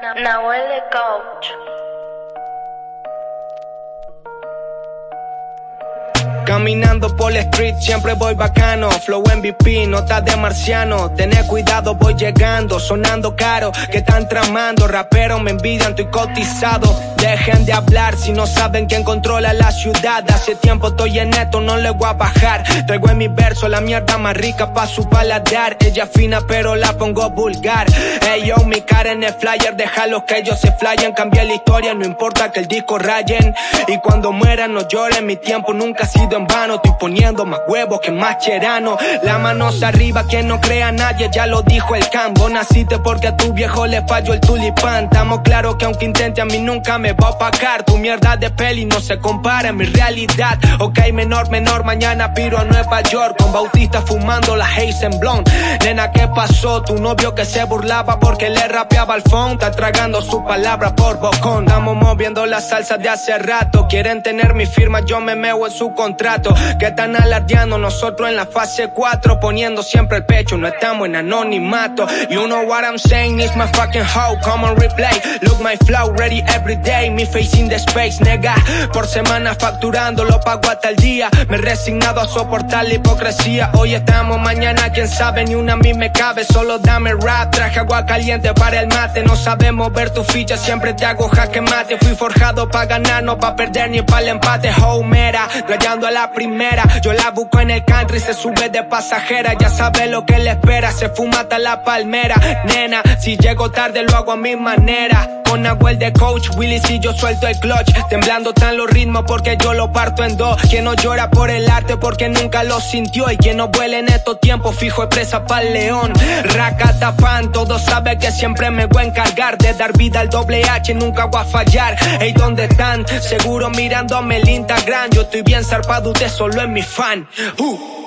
Nahuel de. Caminando por la street siempre voy bacano. Flow MVP, notas de marciano. Tener cuidado, voy llegando Sonando caro, que están tramando Rapero, me envidian, estoy cotizado. Dejen de hablar si no saben quién controla la ciudad. Hace tiempo estoy en esto, no le voy a bajar. Traigo en mi verso la mierda más rica pa' su paladar. Ella fina pero la pongo vulgar. Ey yo, mi cara en el flyer Déjalos que ellos se flyen. Cambié la historia, no importa que el disco rayen. Y cuando mueran no lloren Mi tiempo nunca ha sido en vano Estoy poniendo más huevos que más cherano. La manos arriba, quien no crea a nadie Ya lo dijo el cambo Naciste porque a tu viejo le falló el tulipán. Estamos claros que aunque intente a mí nunca me va a opacar. Tu mierda de peli no se compara a mi realidad. Ok, menor, menor, mañana piro a Nueva York. Con Bautista fumando la Hazen Blonde Nena, ¿qué pasó? Tu novio que se burlaba porque le rapeaba al phone. Está tragando su palabra por bocón. Estamos moviendo la salsa de hace rato. Quieren tener mi firma, yo me meo en su contrato Que están alardeando nosotros en la fase 4 Poniendo siempre el pecho, no estamos en anonimato. You know what I'm saying, it's my fucking hoe. Come on replay, look my flow, ready every day. Mi face in the space, nega. Por semana facturando, lo pago hasta el día. Me he resignado a soportar la hipocresía. Hoy estamos, mañana quién sabe, ni una a mí me cabe. Solo dame rap, traje agua caliente para el mate. No sabemos ver tu ficha, siempre te hago jaque mate. Fui forjado pa' ganar, no pa' perder ni para el empate. Homera, rayando la primera. Yo la busco en el country, se sube de pasajera. Ya sabe lo que le espera, se fuma hasta la palmera. Nena, si llego tarde lo hago a mi manera Con Nahuel de coach, Willy si yo suelto el clutch. Temblando tan los ritmos porque yo lo parto en dos. Quien no llora por el arte porque nunca lo sintió. Y quien no vuela en estos tiempos fijo es presa pa'l león. Racatapán, todos saben que siempre me voy a encargar De dar vida al doble H, nunca voy a fallar. Ey, ¿dónde están? Seguro mirándome el Instagram. Yo estoy bien zarpado, usted solo es mi fan. Uh.